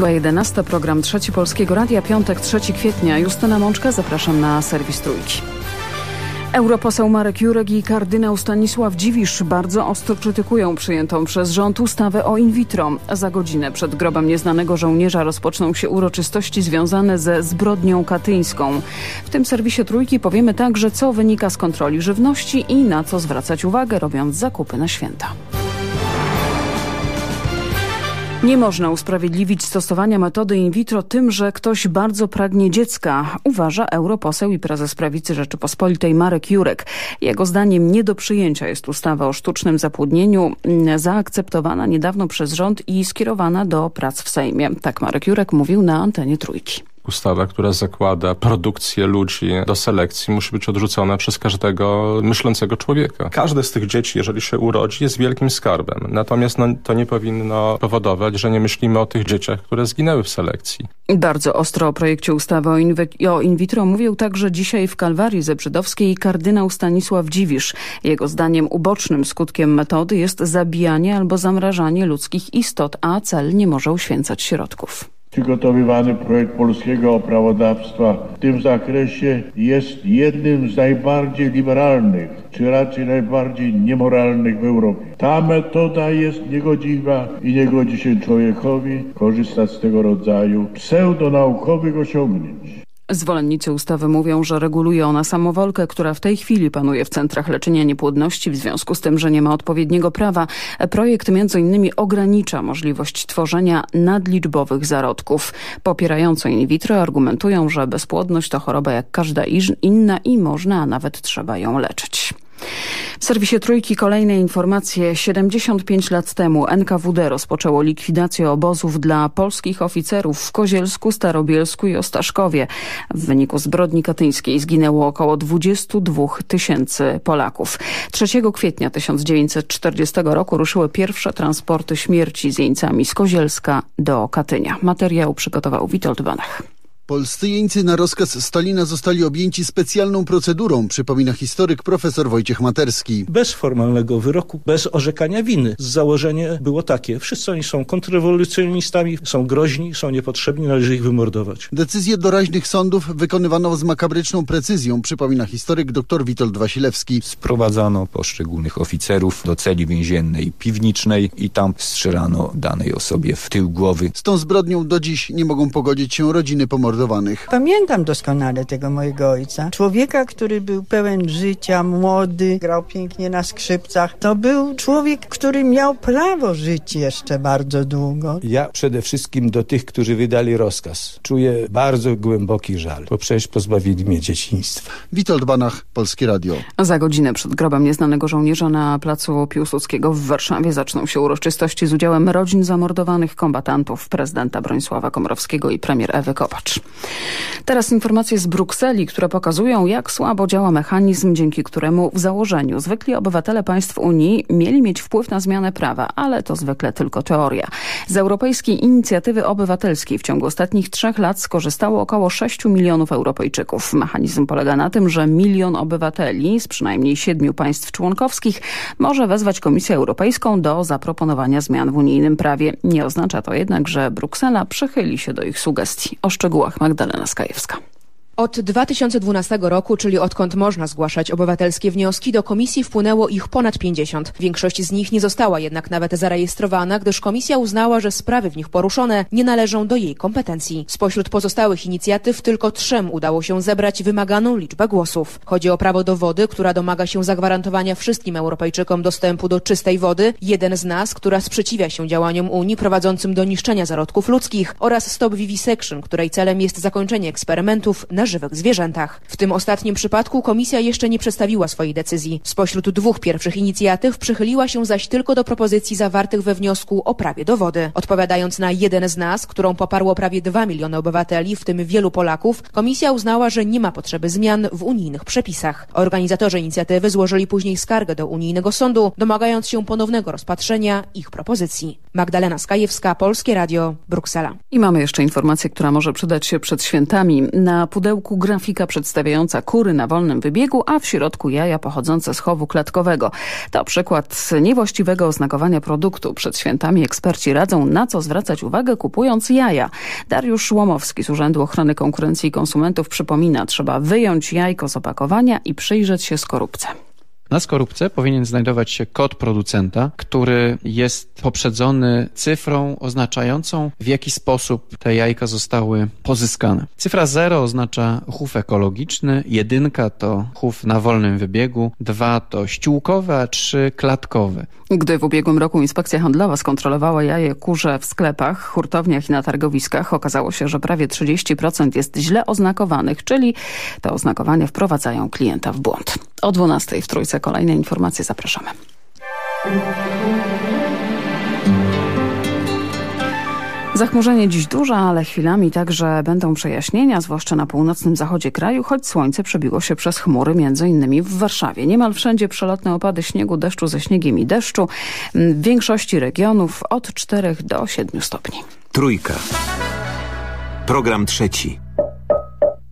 Była 11, program Trzeci Polskiego Radia, piątek, 3 kwietnia. Justyna Mączka, zapraszam na serwis Trójki. Europoseł Marek Jurek i kardynał Stanisław Dziwisz bardzo ostro krytykują przyjętą przez rząd ustawę o in vitro. Za godzinę przed grobem nieznanego żołnierza rozpoczną się uroczystości związane ze zbrodnią katyńską. W tym serwisie Trójki powiemy także, co wynika z kontroli żywności i na co zwracać uwagę, robiąc zakupy na święta. Nie można usprawiedliwić stosowania metody in vitro tym, że ktoś bardzo pragnie dziecka, uważa europoseł i prezes prawicy Rzeczypospolitej Marek Jurek. Jego zdaniem nie do przyjęcia jest ustawa o sztucznym zapłodnieniu, mm, zaakceptowana niedawno przez rząd i skierowana do prac w Sejmie. Tak Marek Jurek mówił na antenie Trójki ustawa, która zakłada produkcję ludzi do selekcji, musi być odrzucona przez każdego myślącego człowieka. Każde z tych dzieci, jeżeli się urodzi, jest wielkim skarbem. Natomiast no, to nie powinno powodować, że nie myślimy o tych dzieciach, które zginęły w selekcji. Bardzo ostro o projekcie ustawy o, in, o in vitro mówił także dzisiaj w Kalwarii Zebrzydowskiej kardynał Stanisław Dziwisz. Jego zdaniem ubocznym skutkiem metody jest zabijanie albo zamrażanie ludzkich istot, a cel nie może uświęcać środków. Przygotowywany projekt polskiego prawodawstwa w tym zakresie jest jednym z najbardziej liberalnych, czy raczej najbardziej niemoralnych w Europie. Ta metoda jest niegodziwa i nie godzi się człowiekowi korzystać z tego rodzaju pseudonaukowych osiągnięć. Zwolennicy ustawy mówią, że reguluje ona samowolkę, która w tej chwili panuje w centrach leczenia niepłodności w związku z tym, że nie ma odpowiedniego prawa. Projekt innymi ogranicza możliwość tworzenia nadliczbowych zarodków. Popierający in vitro argumentują, że bezpłodność to choroba jak każda inna i można, a nawet trzeba ją leczyć. Serwisie Trójki kolejne informacje. 75 lat temu NKWD rozpoczęło likwidację obozów dla polskich oficerów w Kozielsku, Starobielsku i Ostaszkowie. W wyniku zbrodni katyńskiej zginęło około 22 tysięcy Polaków. 3 kwietnia 1940 roku ruszyły pierwsze transporty śmierci z jeńcami z Kozielska do Katynia. Materiał przygotował Witold Banach. Polscy jeńcy na rozkaz Stalina zostali objęci specjalną procedurą, przypomina historyk profesor Wojciech Materski. Bez formalnego wyroku, bez orzekania winy. Założenie było takie. Wszyscy oni są kontrrewolucjonistami, są groźni, są niepotrzebni, należy ich wymordować. Decyzje doraźnych sądów wykonywano z makabryczną precyzją, przypomina historyk dr Witold Wasilewski. Sprowadzano poszczególnych oficerów do celi więziennej piwnicznej i tam strzelano danej osobie w tył głowy. Z tą zbrodnią do dziś nie mogą pogodzić się rodziny pomordowanych zamordowanych. Pamiętam doskonale tego mojego ojca. Człowieka, który był pełen życia, młody, grał pięknie na skrzypcach. To był człowiek, który miał prawo żyć jeszcze bardzo długo. Ja przede wszystkim do tych, którzy wydali rozkaz. Czuję bardzo głęboki żal, bo przecież pozbawili mnie dzieciństwa. Witold Banach, Polskie Radio. Za godzinę przed grobem nieznanego żołnierza na placu Piłsudskiego w Warszawie zaczną się uroczystości z udziałem rodzin zamordowanych kombatantów, prezydenta Bronisława Komorowskiego i premier Ewy Kopacz. Teraz informacje z Brukseli, które pokazują, jak słabo działa mechanizm, dzięki któremu w założeniu zwykli obywatele państw Unii mieli mieć wpływ na zmianę prawa, ale to zwykle tylko teoria. Z Europejskiej Inicjatywy Obywatelskiej w ciągu ostatnich trzech lat skorzystało około 6 milionów Europejczyków. Mechanizm polega na tym, że milion obywateli z przynajmniej siedmiu państw członkowskich może wezwać Komisję Europejską do zaproponowania zmian w unijnym prawie. Nie oznacza to jednak, że Bruksela przychyli się do ich sugestii. O szczegółach Magdalena Skajewska. Od 2012 roku, czyli odkąd można zgłaszać obywatelskie wnioski, do komisji wpłynęło ich ponad 50. Większość z nich nie została jednak nawet zarejestrowana, gdyż komisja uznała, że sprawy w nich poruszone nie należą do jej kompetencji. Spośród pozostałych inicjatyw tylko trzem udało się zebrać wymaganą liczbę głosów. Chodzi o prawo do wody, która domaga się zagwarantowania wszystkim Europejczykom dostępu do czystej wody, jeden z nas, która sprzeciwia się działaniom Unii prowadzącym do niszczenia zarodków ludzkich oraz Stop Vivisection, której celem jest zakończenie eksperymentów na żywych zwierzętach. W tym ostatnim przypadku komisja jeszcze nie przedstawiła swojej decyzji. Spośród dwóch pierwszych inicjatyw przychyliła się zaś tylko do propozycji zawartych we wniosku o prawie do wody. Odpowiadając na jeden z nas, którą poparło prawie 2 miliony obywateli, w tym wielu Polaków, komisja uznała, że nie ma potrzeby zmian w unijnych przepisach. Organizatorzy inicjatywy złożyli później skargę do unijnego sądu, domagając się ponownego rozpatrzenia ich propozycji. Magdalena Skajewska, Polskie Radio, Bruksela. I mamy jeszcze informację, która może przydać się przed świętami. Na pudełku pudełku grafika przedstawiająca kury na wolnym wybiegu, a w środku jaja pochodzące z chowu klatkowego. To przykład niewłaściwego oznakowania produktu. Przed świętami eksperci radzą, na co zwracać uwagę kupując jaja. Dariusz Łomowski z Urzędu Ochrony Konkurencji i Konsumentów przypomina, trzeba wyjąć jajko z opakowania i przyjrzeć się skorupce. Na skorupce powinien znajdować się kod producenta, który jest poprzedzony cyfrą oznaczającą, w jaki sposób te jajka zostały pozyskane. Cyfra 0 oznacza chów ekologiczny, jedynka to chów na wolnym wybiegu, dwa to ściółkowe, a trzy klatkowe. Gdy w ubiegłym roku inspekcja handlowa skontrolowała jaje kurze w sklepach, hurtowniach i na targowiskach, okazało się, że prawie 30% jest źle oznakowanych, czyli te oznakowania wprowadzają klienta w błąd. O 12 w Trójce kolejne informacje zapraszamy. Zachmurzenie dziś duże, ale chwilami także będą przejaśnienia, zwłaszcza na północnym zachodzie kraju, choć słońce przebiło się przez chmury, między innymi w Warszawie. Niemal wszędzie przelotne opady śniegu, deszczu ze śniegiem i deszczu. W większości regionów od 4 do 7 stopni. Trójka. Program trzeci.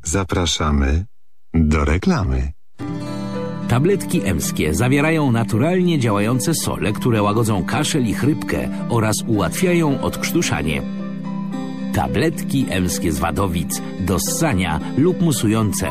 Zapraszamy do reklamy. Tabletki emskie zawierają naturalnie działające sole, które łagodzą kaszel i chrypkę oraz ułatwiają odkrztuszanie. Tabletki emskie z wadowic do ssania lub musujące.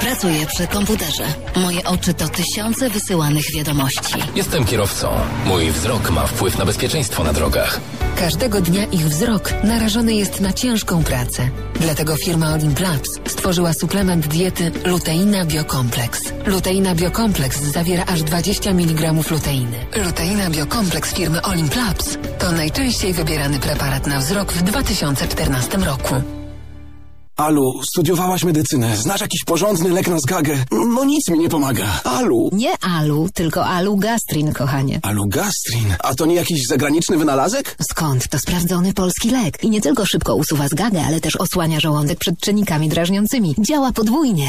Pracuję przy komputerze. Moje oczy to tysiące wysyłanych wiadomości. Jestem kierowcą. Mój wzrok ma wpływ na bezpieczeństwo na drogach. Każdego dnia ich wzrok narażony jest na ciężką pracę. Dlatego firma Olimplabs stworzyła suplement diety Luteina Biokompleks. Luteina Biokompleks zawiera aż 20 mg luteiny. Luteina Biokompleks firmy Olimplabs to najczęściej wybierany preparat na wzrok w 2014 roku. Alu, studiowałaś medycynę. Znasz jakiś porządny lek na zgagę? No nic mi nie pomaga. Alu. Nie Alu, tylko Alu Gastrin, kochanie. Alu Gastrin? A to nie jakiś zagraniczny wynalazek? Skąd? To sprawdzony polski lek. I nie tylko szybko usuwa zgagę, ale też osłania żołądek przed czynnikami drażniącymi. Działa podwójnie.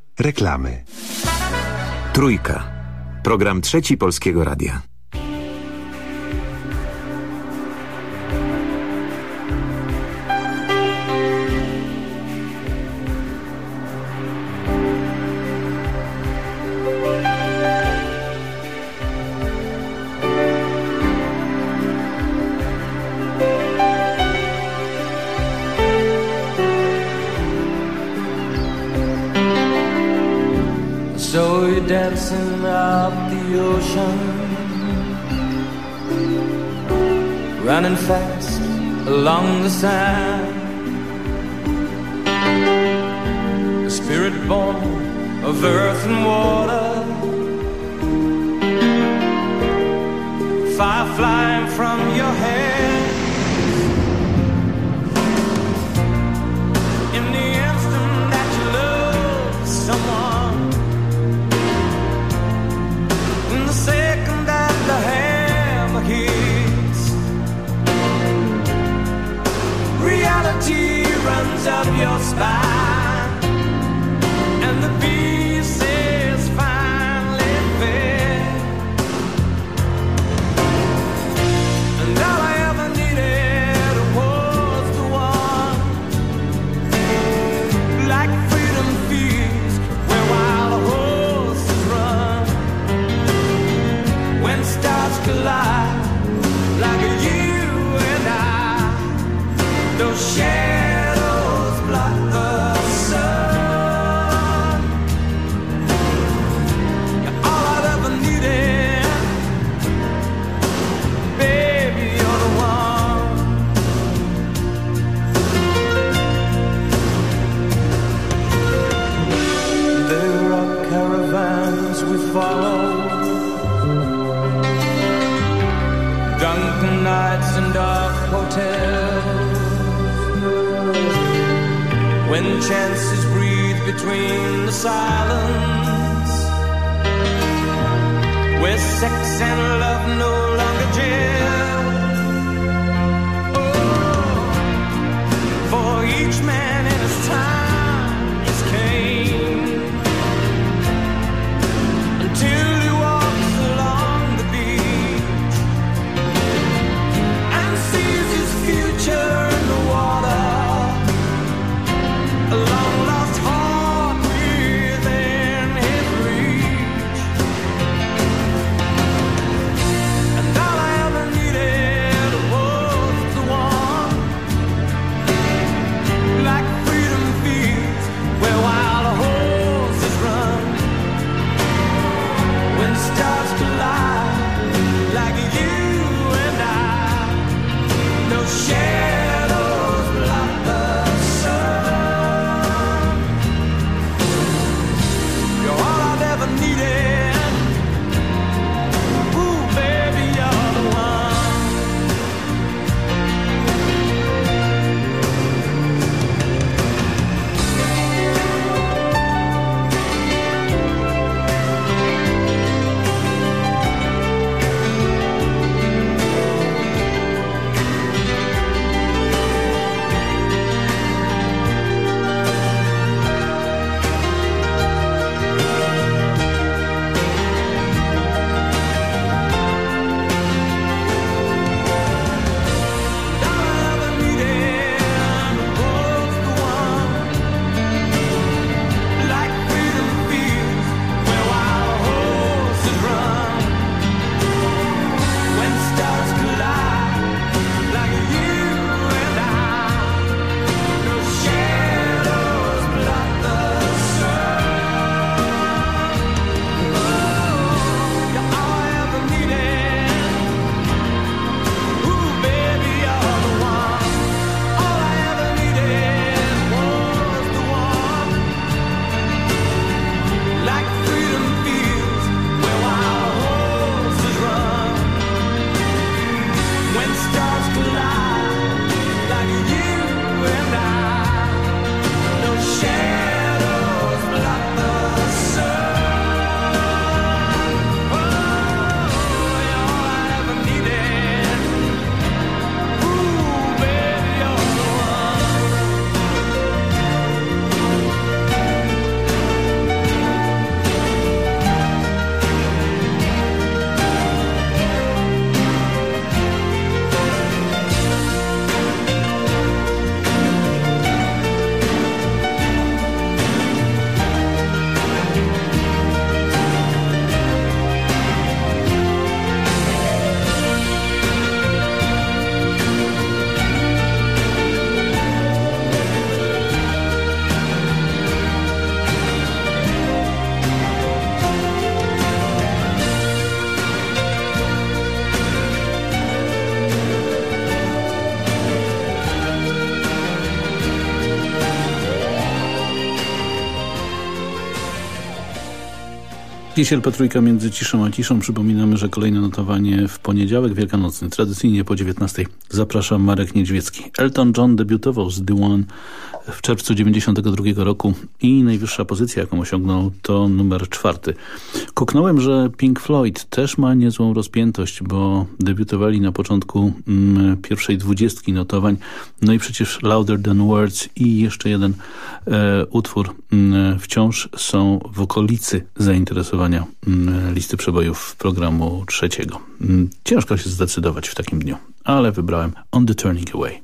reklamy. Trójka. Program trzeci Polskiego Radia. dancing up the ocean, running fast along the sand. A spirit born of earth and water, fire flying from your head. up your between the silence. Where sex and love no longer jail. Oh, for each man Kisiel Petrójka między ciszą a ciszą. Przypominamy, że kolejne notowanie w poniedziałek wielkanocny, tradycyjnie po 19. Zapraszam Marek Niedźwiecki. Elton John debiutował z The One w czerwcu 92 roku i najwyższa pozycja, jaką osiągnął, to numer czwarty. Kuknąłem, że Pink Floyd też ma niezłą rozpiętość, bo debiutowali na początku mm, pierwszej dwudziestki notowań. No i przecież Louder Than Words i jeszcze jeden e, utwór mm, wciąż są w okolicy zainteresowania mm, listy przebojów programu trzeciego. Mm, Ciężko się zdecydować w takim dniu, ale wybrałem On the Turning Away.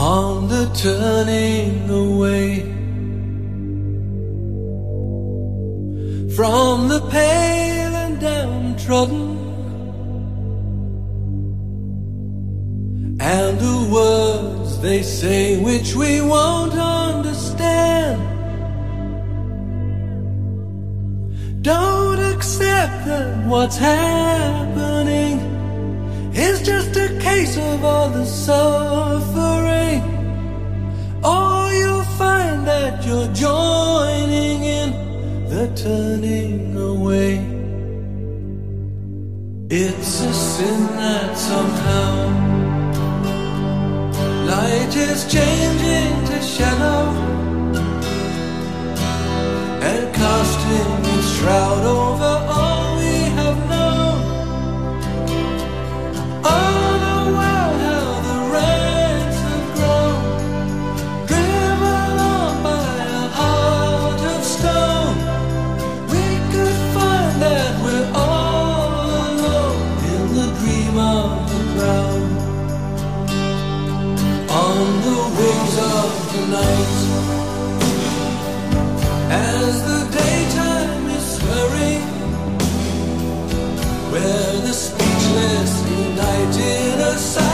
On the turning away from the pale and downtrodden and the words they say which we won't understand. Don't accept that what's happening is just a case of all the suffering. Or you'll find that you're joining in the turning away. It's a sin that somehow light is changing to shadow and casting its shroud over all where the speechless unite in a silent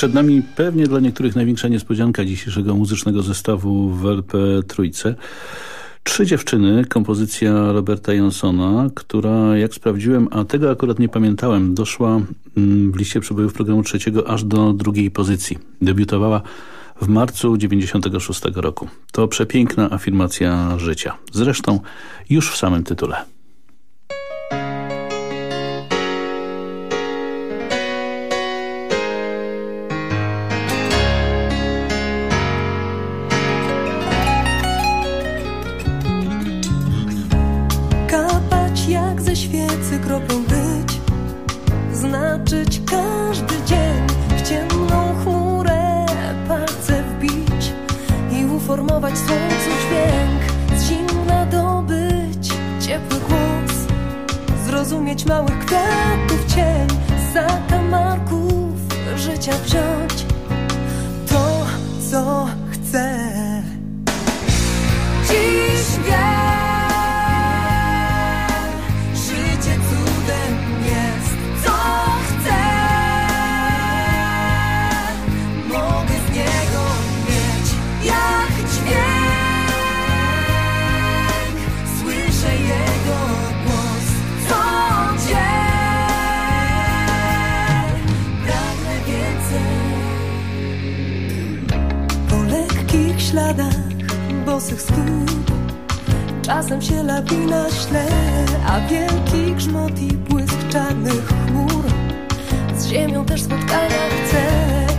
Przed nami pewnie dla niektórych największa niespodzianka dzisiejszego muzycznego zestawu w LP Trójce. Trzy dziewczyny, kompozycja Roberta Jansona, która jak sprawdziłem, a tego akurat nie pamiętałem, doszła mm, w liście przebojów programu trzeciego aż do drugiej pozycji. Debiutowała w marcu 96 roku. To przepiękna afirmacja życia. Zresztą już w samym tytule. Jak ze świecy kroplą być. Znaczyć każdy dzień W ciemną chmurę palce wbić I uformować słońcu dźwięk. Z zimna dobyć ciepły głos Zrozumieć małych kwiatów cień Z zakamarków życia wziąć. To, co chcę. Bosych stóp. Czasem się lawina śle A wielki grzmot i błysk czarnych chmur. Z ziemią też spotkania chce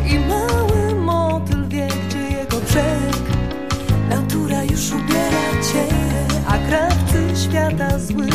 I mały motyl wie, gdzie jego brzeg. Natura już ubiera cię A krawcy świata słyszyją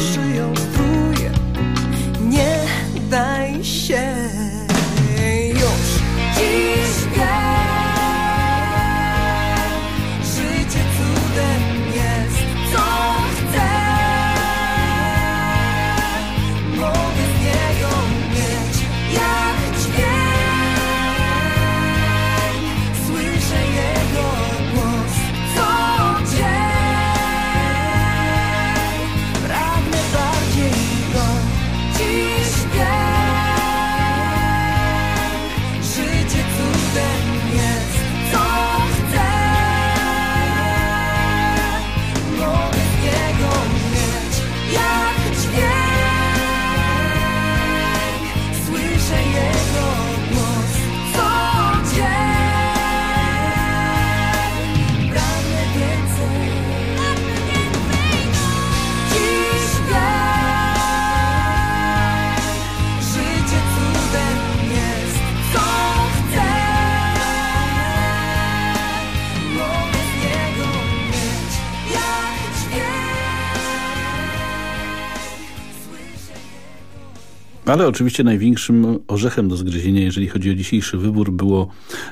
Ale oczywiście największym orzechem do zgryzienia, jeżeli chodzi o dzisiejszy wybór, było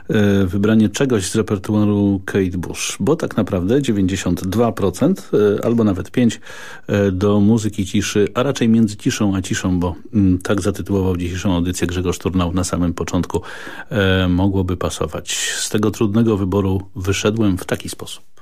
e, wybranie czegoś z repertuaru Kate Bush, bo tak naprawdę 92% e, albo nawet 5% e, do muzyki ciszy, a raczej między ciszą a ciszą, bo mm, tak zatytułował dzisiejszą audycję Grzegorz Turnał na samym początku, e, mogłoby pasować. Z tego trudnego wyboru wyszedłem w taki sposób.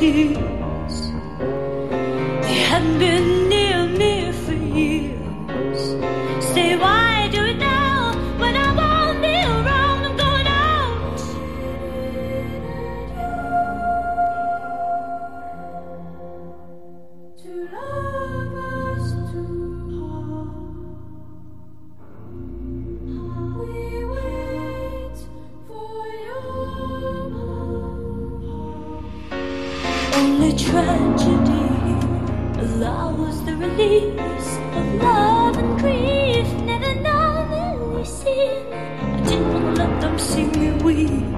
一 tragedy allows the release of love and grief. Never normally seen. I didn't let them see me weep.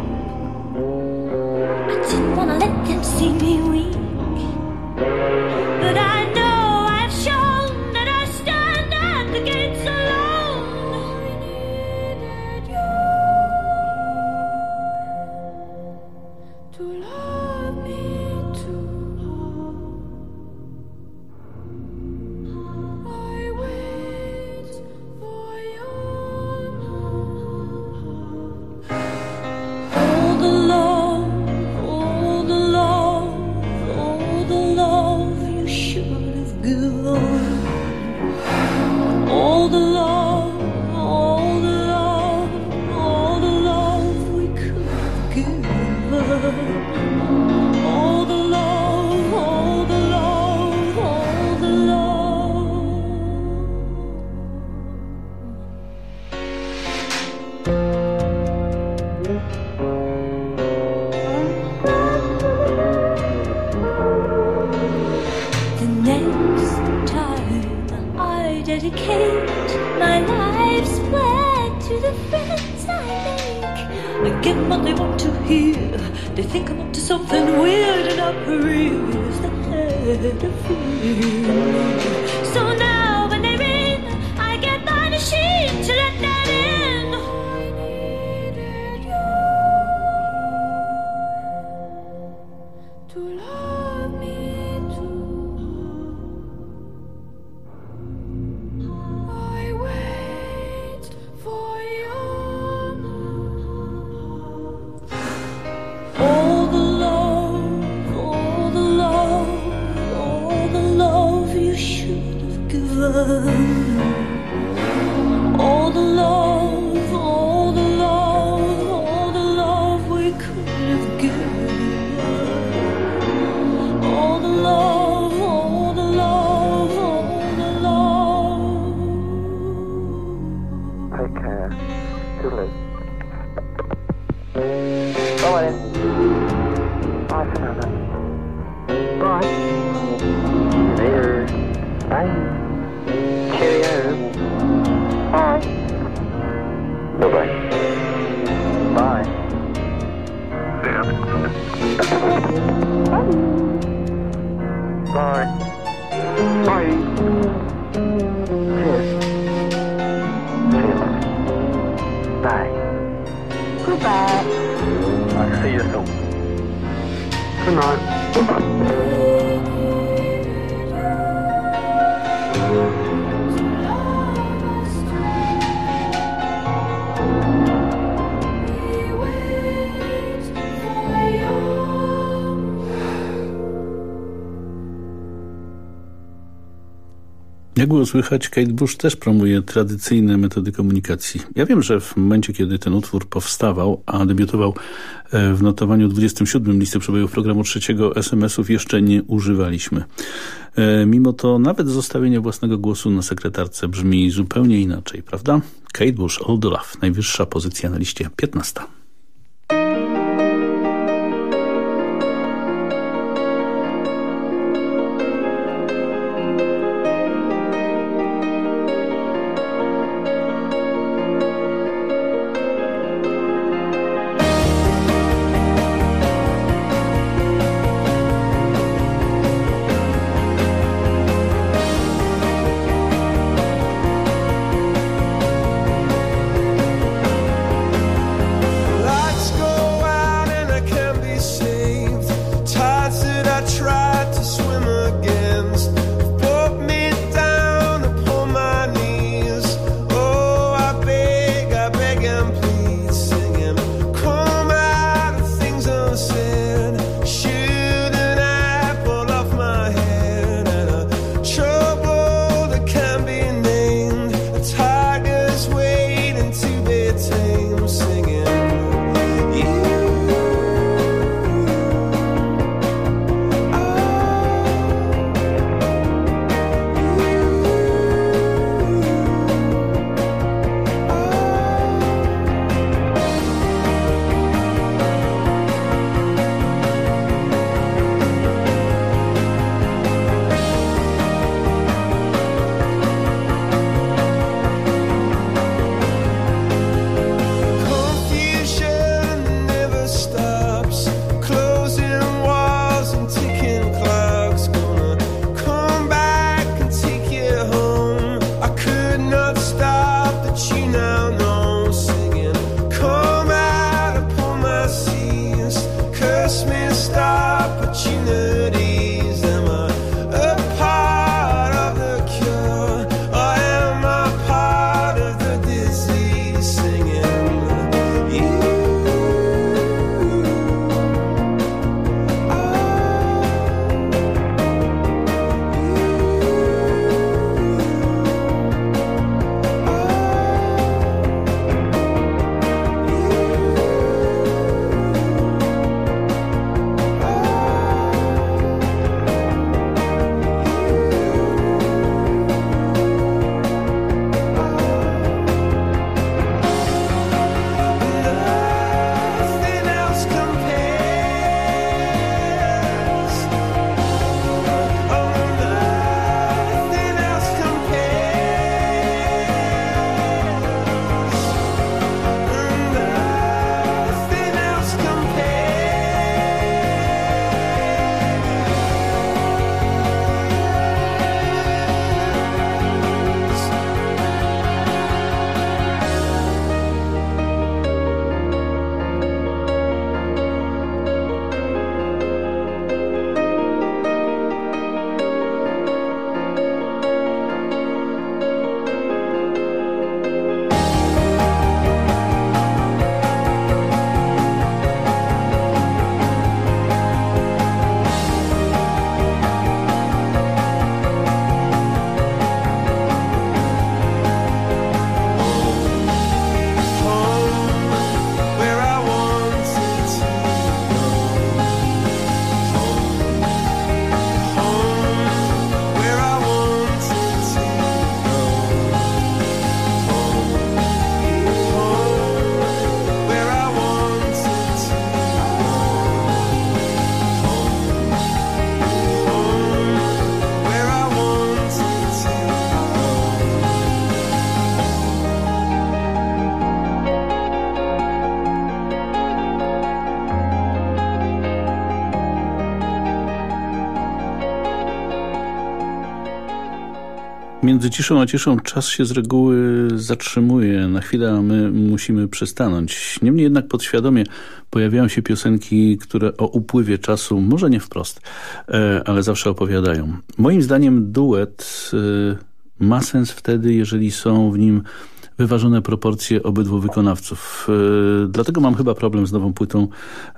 Jak było słychać, Kate Bush też promuje tradycyjne metody komunikacji. Ja wiem, że w momencie, kiedy ten utwór powstawał, a debiutował e, w notowaniu 27 listy przebojów programu trzeciego SMS-ów jeszcze nie używaliśmy. E, Mimo to nawet zostawienie własnego głosu na sekretarce brzmi zupełnie inaczej, prawda? Kate Bush, All the Love, najwyższa pozycja na liście 15. Między ciszą a ciszą czas się z reguły zatrzymuje na chwilę, my musimy przystanąć. Niemniej jednak podświadomie pojawiają się piosenki, które o upływie czasu, może nie wprost, e, ale zawsze opowiadają. Moim zdaniem duet e, ma sens wtedy, jeżeli są w nim wyważone proporcje obydwu wykonawców. E, dlatego mam chyba problem z nową płytą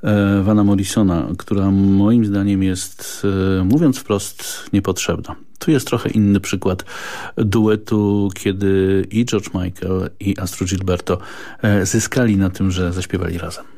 e, Vana Morrisona, która moim zdaniem jest, e, mówiąc wprost, niepotrzebna. Tu jest trochę inny przykład duetu, kiedy i George Michael i Astro Gilberto zyskali na tym, że zaśpiewali razem.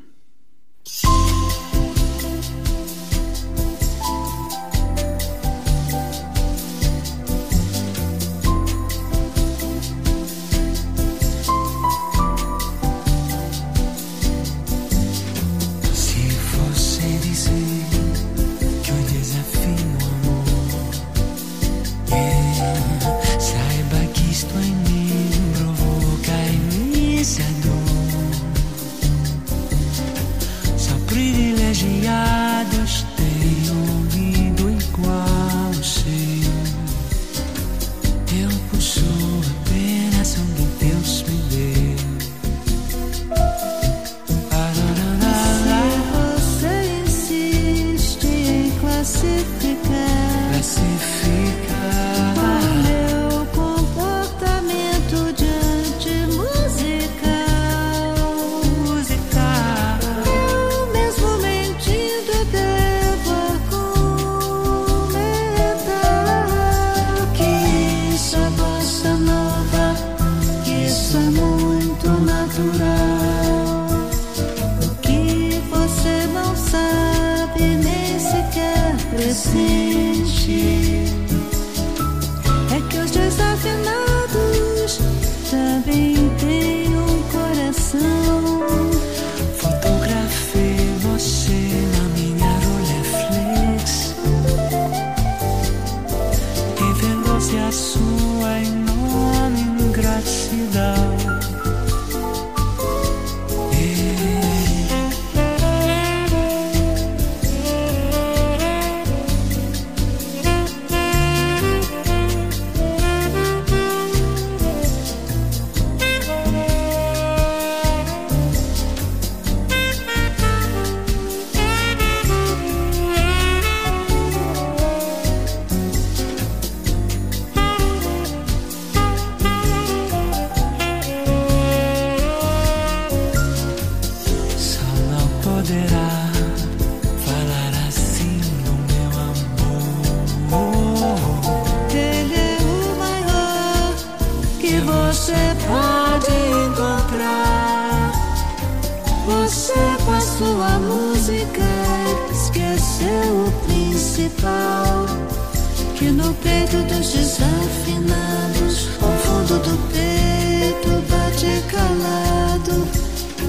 Peito dos desafinados, ao fundo do peito bate calado.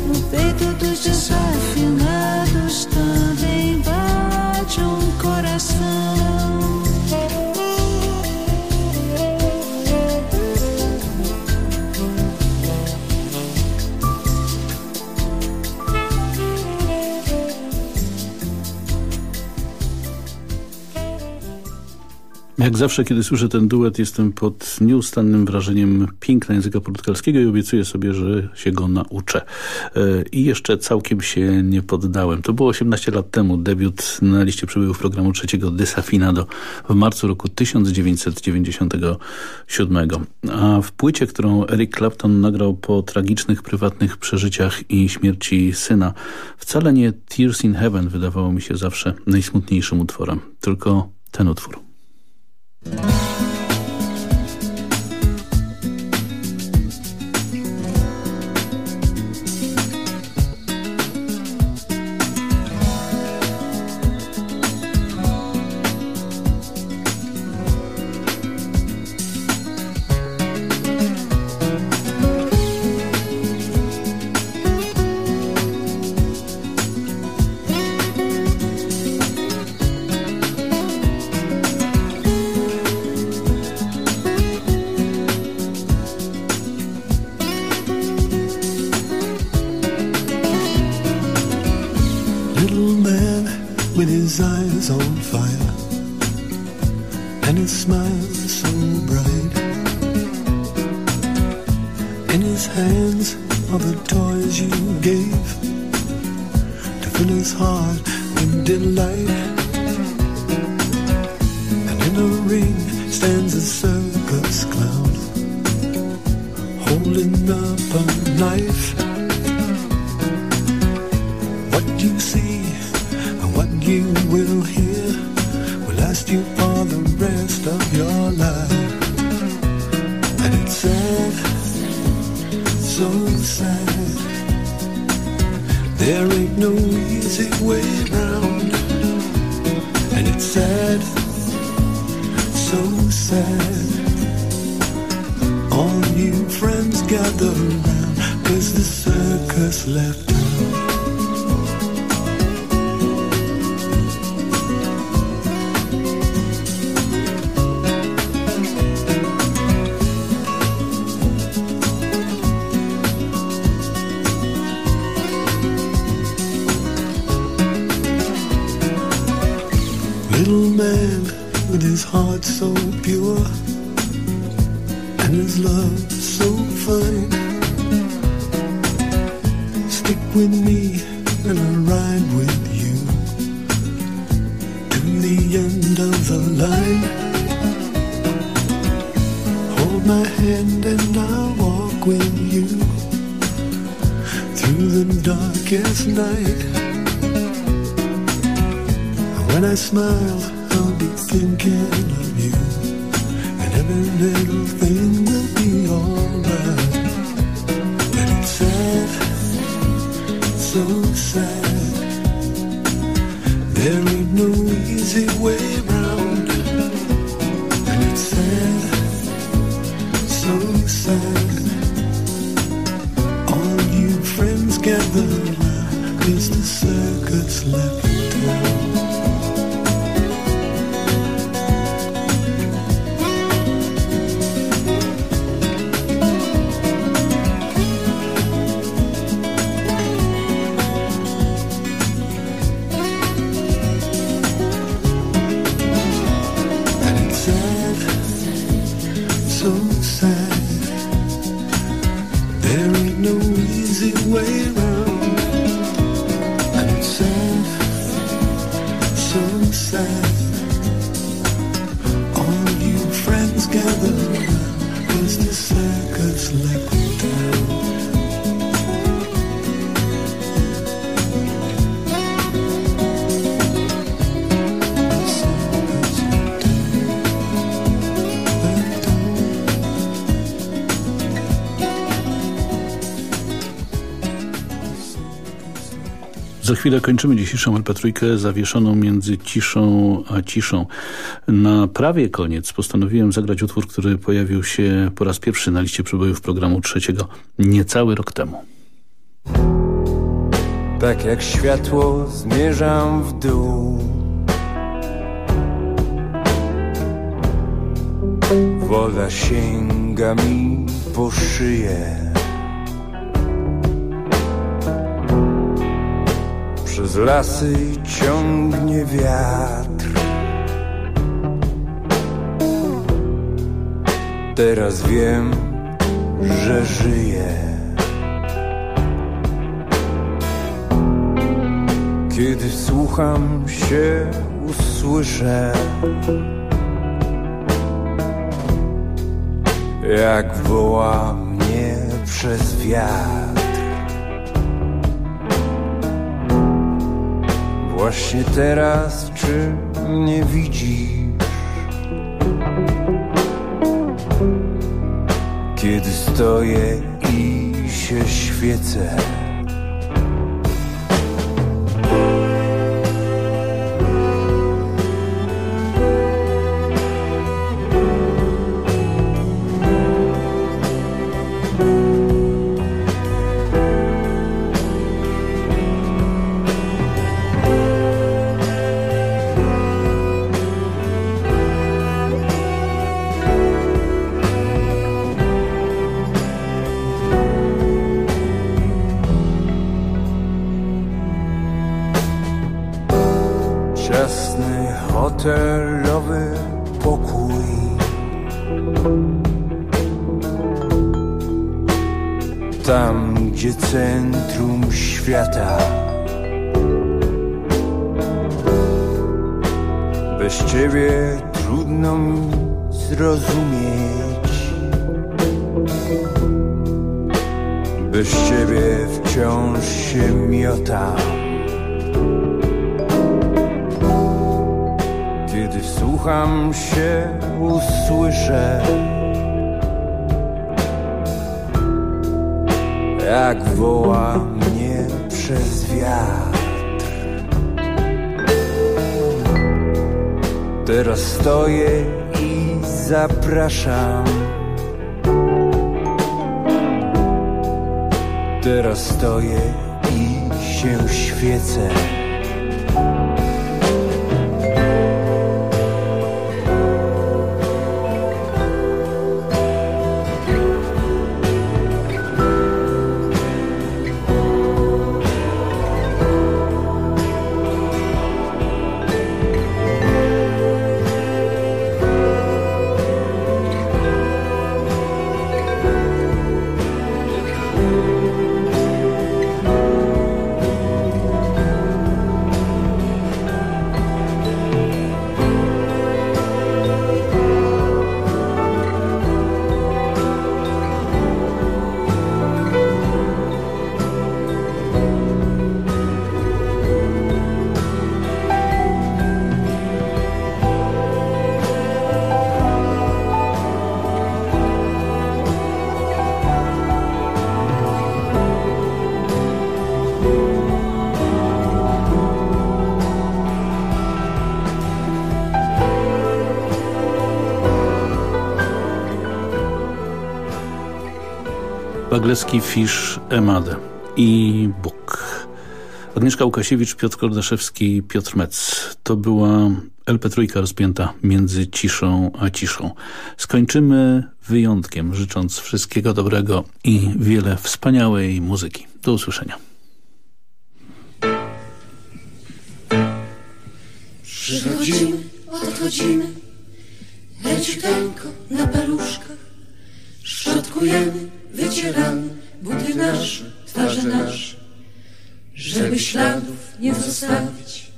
No peito dos desafinados Jak zawsze, kiedy słyszę ten duet, jestem pod nieustannym wrażeniem piękna języka portugalskiego i obiecuję sobie, że się go nauczę. E, I jeszcze całkiem się nie poddałem. To było 18 lat temu, debiut na liście przebojów programu trzeciego Desafinado w marcu roku 1997. A w płycie, którą Eric Clapton nagrał po tragicznych, prywatnych przeżyciach i śmierci syna, wcale nie Tears in Heaven wydawało mi się zawsze najsmutniejszym utworem, tylko ten utwór. Thank you. Fill his heart with delight. And in a ring stands a circus clown holding up a knife. What you see chwilę kończymy dzisiejszą LP3 zawieszoną między ciszą a ciszą. Na prawie koniec postanowiłem zagrać utwór, który pojawił się po raz pierwszy na liście przebojów programu trzeciego niecały rok temu. Tak jak światło zmierzam w dół Woda sięga mi po szyję Przez lasy ciągnie wiatr. Teraz wiem, że żyję. Kiedy słucham się, usłyszę Jak woła mnie przez wiatr Właśnie teraz, czy mnie widzisz? Kiedy stoję i się świecę zapraszam. Teraz stoję i się świecę. Bagleski, Fisz, Emade i Bóg. Agnieszka Łukasiewicz, Piotr Kordaszewski, Piotr Metz. To była LP trójka rozpięta między ciszą a ciszą. Skończymy wyjątkiem, życząc wszystkiego dobrego i wiele wspaniałej muzyki. Do usłyszenia. Przychodzimy, odchodzimy, leciuteńko na paluszkach. Szczotkujemy, wycieramy buty nasze, twarze nasze. Żeby śladów nie zostawić,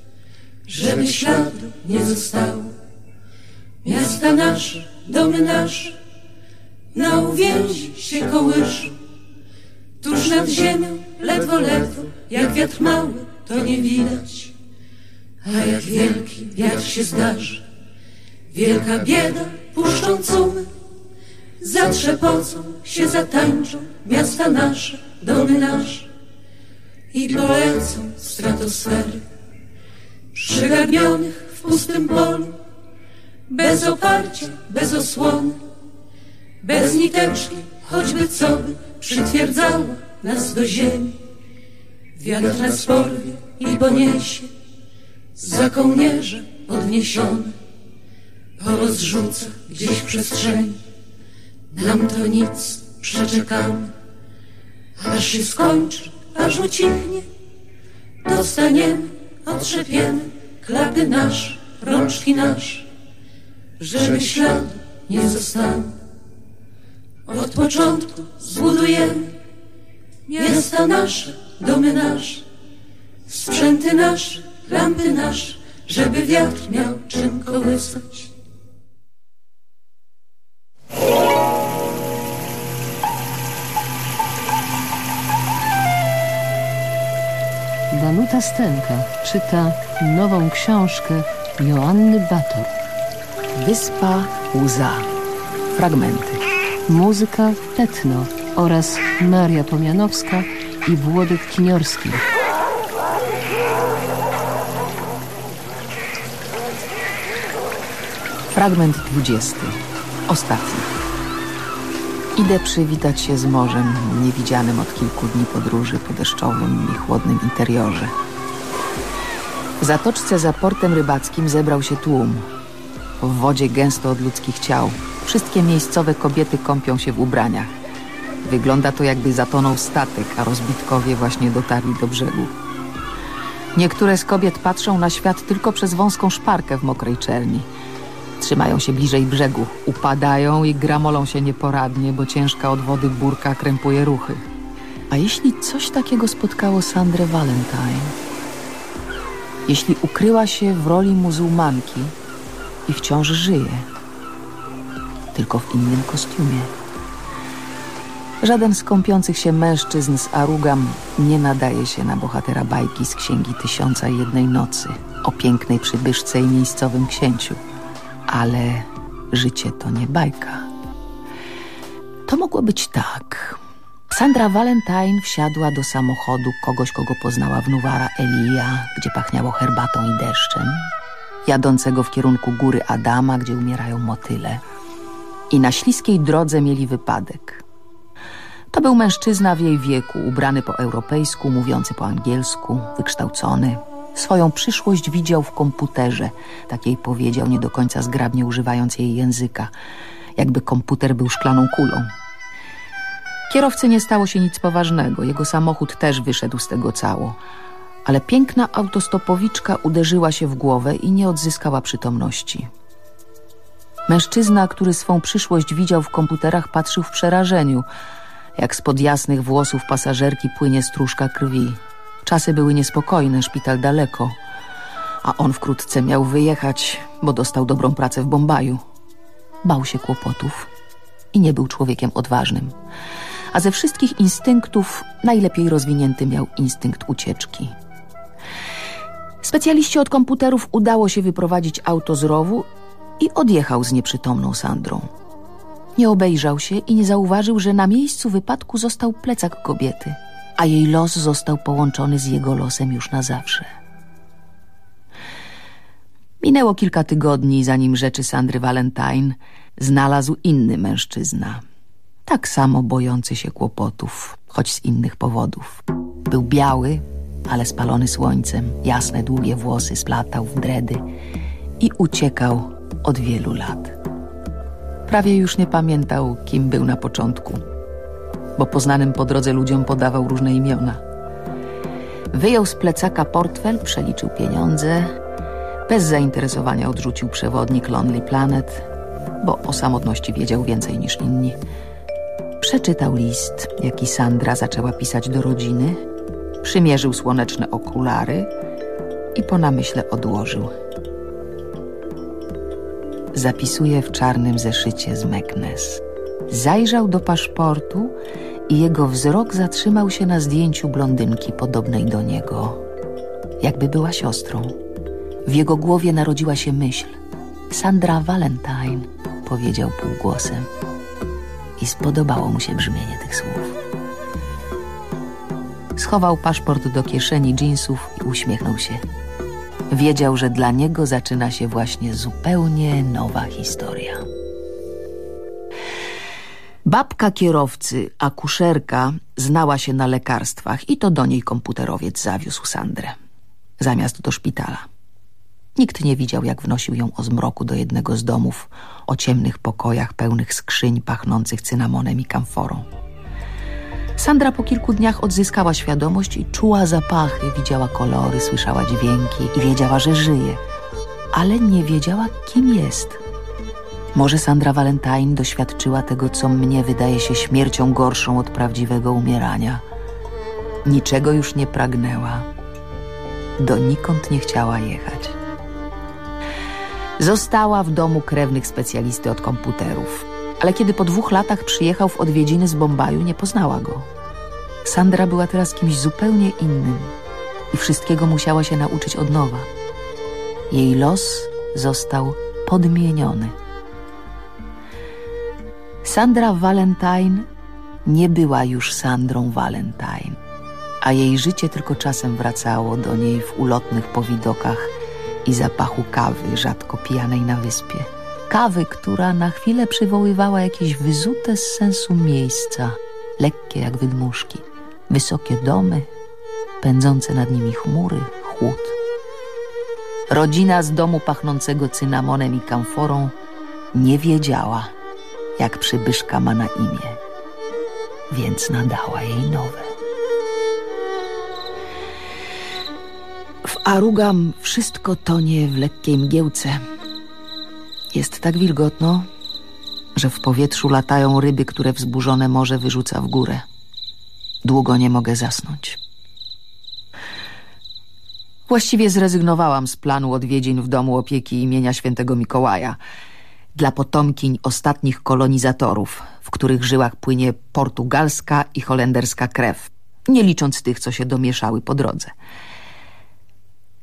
żeby śladu nie zostało. Miasta nasze, domy nasze, na uwięzi się kołyszą. Tuż nad ziemią, ledwo, ledwo, jak wiatr mały, to nie widać. A jak wielki wiatr się zdarzy, wielka bieda, puszczą cumy, zatrzepocą się zatańczą miasta nasze, domy nasze i polecą stratosfery przygarbionych w pustym polu, bez oparcia, bez osłony, bez niteczki, choćby co by przytwierdzało nas do ziemi. Wiatr nas porwie i poniesie za kołnierze podniesiony, porozrzuca gdzieś w przestrzeni. Nam to nic, przeczekamy, aż się skończy, aż ucichnie. Dostaniemy, otrzepiemy klapy nasze, rączki nasze, żeby śladu nie zostało. Od początku zbudujemy miasta nasze, domy nasze, sprzęty nasze, lampy nasze, żeby wiatr miał czym kołysać. Danuta Stenka czyta nową książkę Joanny Bator. Wyspa Łza. Fragmenty. Muzyka Tetno oraz Maria Pomianowska i Włodek Kiniorski. Fragment 20. Ostatni. Idę przywitać się z morzem, niewidzianym od kilku dni podróży po deszczowym i chłodnym interiorze. W zatoczce za portem rybackim zebrał się tłum. W wodzie gęsto od ludzkich ciał. Wszystkie miejscowe kobiety kąpią się w ubraniach. Wygląda to jakby zatonął statek, a rozbitkowie właśnie dotarli do brzegu. Niektóre z kobiet patrzą na świat tylko przez wąską szparkę w mokrej czerni. Trzymają się bliżej brzegu, upadają i gramolą się nieporadnie, bo ciężka od wody burka krępuje ruchy. A jeśli coś takiego spotkało Sandrę Valentine? Jeśli ukryła się w roli muzułmanki i wciąż żyje, tylko w innym kostiumie. Żaden z kąpiących się mężczyzn z Arugam nie nadaje się na bohatera bajki z Księgi Tysiąca i Jednej Nocy o pięknej przybyszce i miejscowym księciu. Ale życie to nie bajka. To mogło być tak. Sandra Valentine wsiadła do samochodu kogoś, kogo poznała w Nuwara Elia, gdzie pachniało herbatą i deszczem, jadącego w kierunku góry Adama, gdzie umierają motyle. I na śliskiej drodze mieli wypadek. To był mężczyzna w jej wieku, ubrany po europejsku, mówiący po angielsku, wykształcony. Swoją przyszłość widział w komputerze, tak jej powiedział, nie do końca zgrabnie używając jej języka, jakby komputer był szklaną kulą. Kierowcy nie stało się nic poważnego, jego samochód też wyszedł z tego cało. Ale piękna autostopowiczka uderzyła się w głowę i nie odzyskała przytomności. Mężczyzna, który swą przyszłość widział w komputerach, patrzył w przerażeniu, jak spod jasnych włosów pasażerki płynie stróżka krwi. Czasy były niespokojne, szpital daleko, a on wkrótce miał wyjechać, bo dostał dobrą pracę w Bombaju. Bał się kłopotów i nie był człowiekiem odważnym. A ze wszystkich instynktów najlepiej rozwinięty miał instynkt ucieczki. Specjaliści od komputerów udało się wyprowadzić auto z rowu i odjechał z nieprzytomną Sandrą. Nie obejrzał się i nie zauważył, że na miejscu wypadku został plecak kobiety, a jej los został połączony z jego losem już na zawsze. Minęło kilka tygodni, zanim rzeczy Sandry Valentine znalazł inny mężczyzna. Tak samo bojący się kłopotów, choć z innych powodów. Był biały, ale spalony słońcem, jasne, długie włosy splatał w dredy i uciekał od wielu lat. Prawie już nie pamiętał, kim był na początku, bo poznanym po drodze ludziom podawał różne imiona. Wyjął z plecaka portfel, przeliczył pieniądze, bez zainteresowania odrzucił przewodnik Lonely Planet, bo o samotności wiedział więcej niż inni. Przeczytał list, jaki Sandra zaczęła pisać do rodziny, przymierzył słoneczne okulary i po namyśle odłożył. Zapisuje w czarnym zeszycie z Meknes. Zajrzał do paszportu i jego wzrok zatrzymał się na zdjęciu blondynki podobnej do niego, jakby była siostrą. W jego głowie narodziła się myśl. Sandra Valentine, powiedział półgłosem. I spodobało mu się brzmienie tych słów. Schował paszport do kieszeni dżinsów i uśmiechnął się. Wiedział, że dla niego zaczyna się właśnie zupełnie nowa historia. Babka kierowcy, akuszerka, znała się na lekarstwach i to do niej komputerowiec zawiózł Sandrę. Zamiast do szpitala. Nikt nie widział, jak wnosił ją o zmroku do jednego z domów, o ciemnych pokojach pełnych skrzyń pachnących cynamonem i kamforą. Sandra po kilku dniach odzyskała świadomość i czuła zapachy, widziała kolory, słyszała dźwięki i wiedziała, że żyje, ale nie wiedziała, kim jest. Może Sandra Valentine doświadczyła tego, co mnie wydaje się śmiercią gorszą od prawdziwego umierania. Niczego już nie pragnęła. Donikąd nie chciała jechać. Została w domu krewnych specjalisty od komputerów. Ale kiedy po dwóch latach przyjechał w odwiedziny z Bombaju, nie poznała go. Sandra była teraz kimś zupełnie innym i wszystkiego musiała się nauczyć od nowa. Jej los został podmieniony. Sandra Valentine nie była już Sandrą Valentine, a jej życie tylko czasem wracało do niej w ulotnych powidokach i zapachu kawy rzadko pijanej na wyspie. Kawy, która na chwilę przywoływała jakieś wyzute z sensu miejsca, lekkie jak wydmuszki, wysokie domy, pędzące nad nimi chmury, chłód. Rodzina z domu pachnącego cynamonem i kamforą nie wiedziała, jak przybyszka ma na imię, więc nadała jej nowe. W Arugam wszystko tonie w lekkiej mgiełce. Jest tak wilgotno, że w powietrzu latają ryby, które wzburzone morze wyrzuca w górę. Długo nie mogę zasnąć. Właściwie zrezygnowałam z planu odwiedzin w domu opieki imienia świętego Mikołaja dla potomkiń ostatnich kolonizatorów, w których żyłach płynie portugalska i holenderska krew, nie licząc tych, co się domieszały po drodze.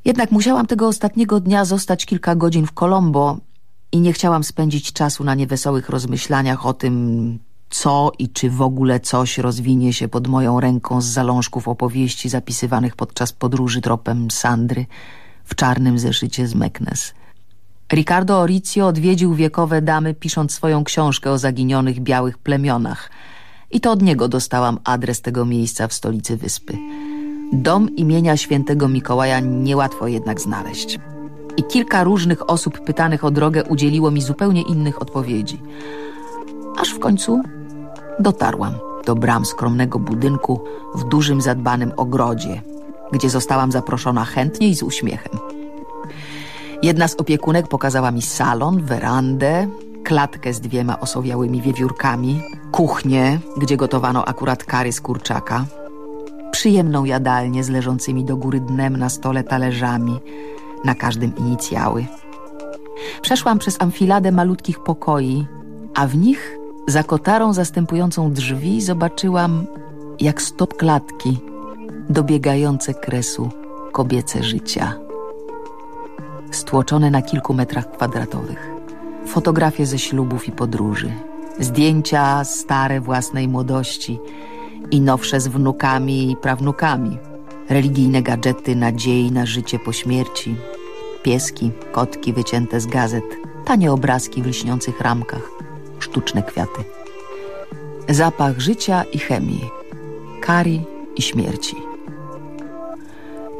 Jednak musiałam tego ostatniego dnia zostać kilka godzin w Colombo i nie chciałam spędzić czasu na niewesołych rozmyślaniach o tym, co i czy w ogóle coś rozwinie się pod moją ręką z zalążków opowieści zapisywanych podczas podróży tropem Sandry w czarnym zeszycie z Meknes. Ricardo Orizio odwiedził wiekowe damy pisząc swoją książkę o zaginionych białych plemionach i to od niego dostałam adres tego miejsca w stolicy wyspy. Dom imienia świętego Mikołaja niełatwo jednak znaleźć. I kilka różnych osób pytanych o drogę udzieliło mi zupełnie innych odpowiedzi. Aż w końcu dotarłam do bram skromnego budynku w dużym zadbanym ogrodzie, gdzie zostałam zaproszona chętnie i z uśmiechem. Jedna z opiekunek pokazała mi salon, werandę, klatkę z dwiema osowiałymi wiewiórkami, kuchnię, gdzie gotowano akurat kary z kurczaka, przyjemną jadalnię z leżącymi do góry dnem na stole talerzami, na każdym inicjały. Przeszłam przez amfiladę malutkich pokoi, a w nich za kotarą zastępującą drzwi zobaczyłam jak stop klatki dobiegające kresu kobiece życia. Stłoczone na kilku metrach kwadratowych. Fotografie ze ślubów i podróży. Zdjęcia stare własnej młodości i nowsze z wnukami i prawnukami. Religijne gadżety nadziei na życie po śmierci. Pieski, kotki wycięte z gazet. Tanie obrazki w lśniących ramkach. Sztuczne kwiaty. Zapach życia i chemii. Kari i śmierci.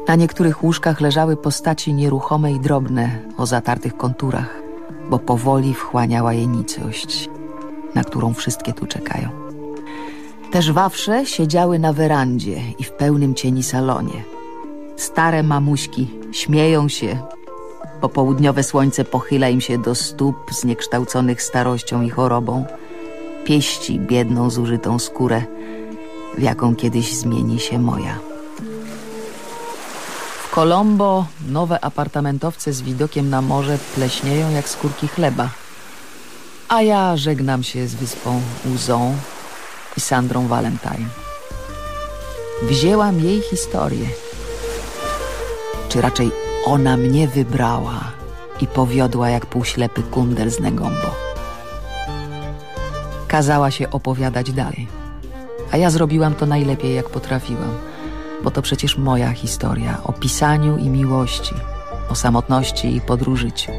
Na niektórych łóżkach leżały postaci nieruchome i drobne, o zatartych konturach, bo powoli wchłaniała je nicość, na którą wszystkie tu czekają. Te żwawsze siedziały na werandzie i w pełnym cieni salonie. Stare mamuśki śmieją się. Popołudniowe słońce pochyla im się do stóp zniekształconych starością i chorobą. Pieści biedną, zużytą skórę, w jaką kiedyś zmieni się moja. W Colombo nowe apartamentowce z widokiem na morze pleśnieją jak skórki chleba. A ja żegnam się z wyspą łzą i Sandrą Valentine. Wzięłam jej historię. Czy raczej ona mnie wybrała i powiodła jak półślepy kundel z Negombo. Kazała się opowiadać dalej. A ja zrobiłam to najlepiej jak potrafiłam, bo to przecież moja historia o pisaniu i miłości, o samotności i podróżyciu.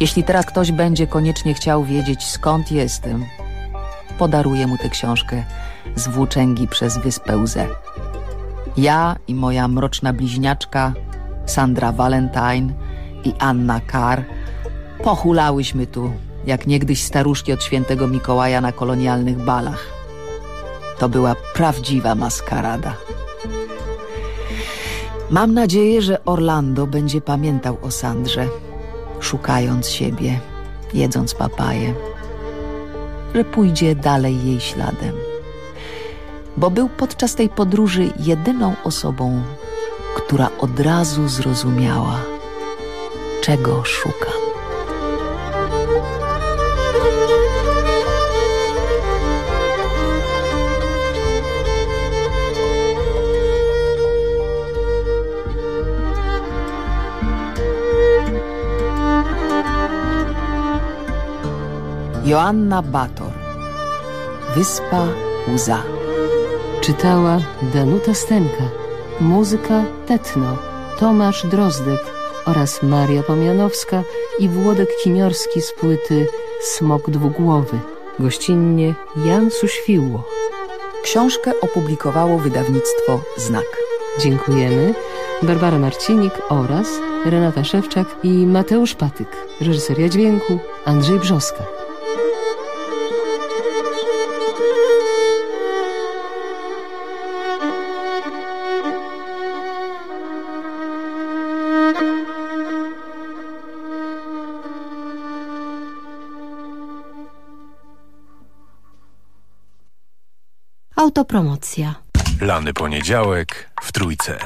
Jeśli teraz ktoś będzie koniecznie chciał wiedzieć skąd jestem, podaruję mu tę książkę z włóczęgi przez wyspę łzę. Ja i moja mroczna bliźniaczka Sandra Valentine i Anna Carr pohulałyśmy tu, jak niegdyś staruszki od świętego Mikołaja na kolonialnych balach. To była prawdziwa maskarada. Mam nadzieję, że Orlando będzie pamiętał o Sandrze, szukając siebie, jedząc papaję, że pójdzie dalej jej śladem. Bo był podczas tej podróży jedyną osobą, która od razu zrozumiała, czego szukam. Joanna Bator Wyspa Łza Czytała Danuta Stenka. Muzyka Tetno, Tomasz Drozdek oraz Maria Pomianowska i Włodek Kiniorski z płyty Smok Dwugłowy. Gościnnie Jan Suświło. Książkę opublikowało wydawnictwo Znak. Dziękujemy. Barbara Marcinik oraz Renata Szewczak i Mateusz Patyk. Reżyseria dźwięku Andrzej Brzoska. Autopromocja. Lany poniedziałek w trójce.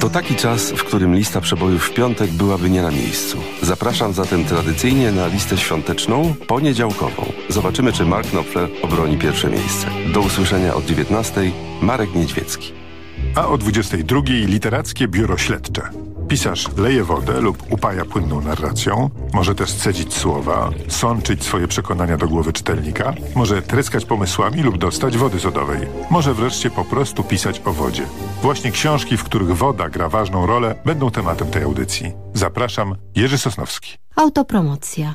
To taki czas, w którym lista przebojów w piątek byłaby nie na miejscu. Zapraszam zatem tradycyjnie na listę świąteczną, poniedziałkową. Zobaczymy, czy Mark Knopfler obroni pierwsze miejsce. Do usłyszenia od 19. Marek Niedźwiecki. A o 22 literackie biuro śledcze. Pisarz leje wodę lub upaja płynną narracją, może też cedzić słowa, sączyć swoje przekonania do głowy czytelnika, może tryskać pomysłami lub dostać wody sodowej. Może wreszcie po prostu pisać o wodzie. Właśnie książki, w których woda gra ważną rolę, będą tematem tej audycji. Zapraszam, Jerzy Sosnowski. Autopromocja.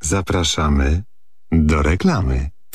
Zapraszamy do reklamy.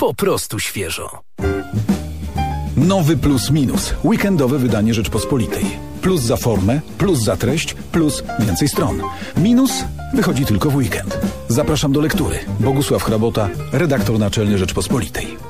Po prostu świeżo. Nowy Plus Minus. Weekendowe wydanie Rzeczpospolitej. Plus za formę, plus za treść, plus więcej stron. Minus wychodzi tylko w weekend. Zapraszam do lektury. Bogusław Hrabota, redaktor naczelny Rzeczpospolitej.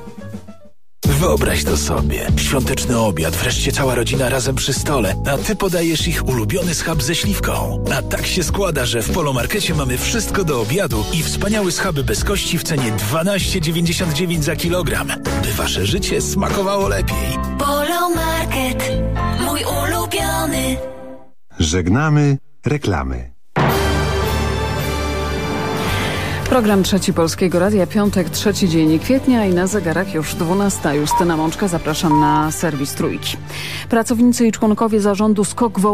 Wyobraź to sobie. Świąteczny obiad, wreszcie cała rodzina razem przy stole, a ty podajesz ich ulubiony schab ze śliwką. A tak się składa, że w Polomarkecie mamy wszystko do obiadu i wspaniały schaby bez kości w cenie 12,99 za kilogram, by wasze życie smakowało lepiej. Polo Market, mój ulubiony. Żegnamy reklamy. Program Trzeci Polskiego Radia, piątek, trzeci dzień kwietnia i na zegarach już 12. Justyna Mączka, zapraszam na serwis Trójki. Pracownicy i członkowie zarządu SKOK Wołomin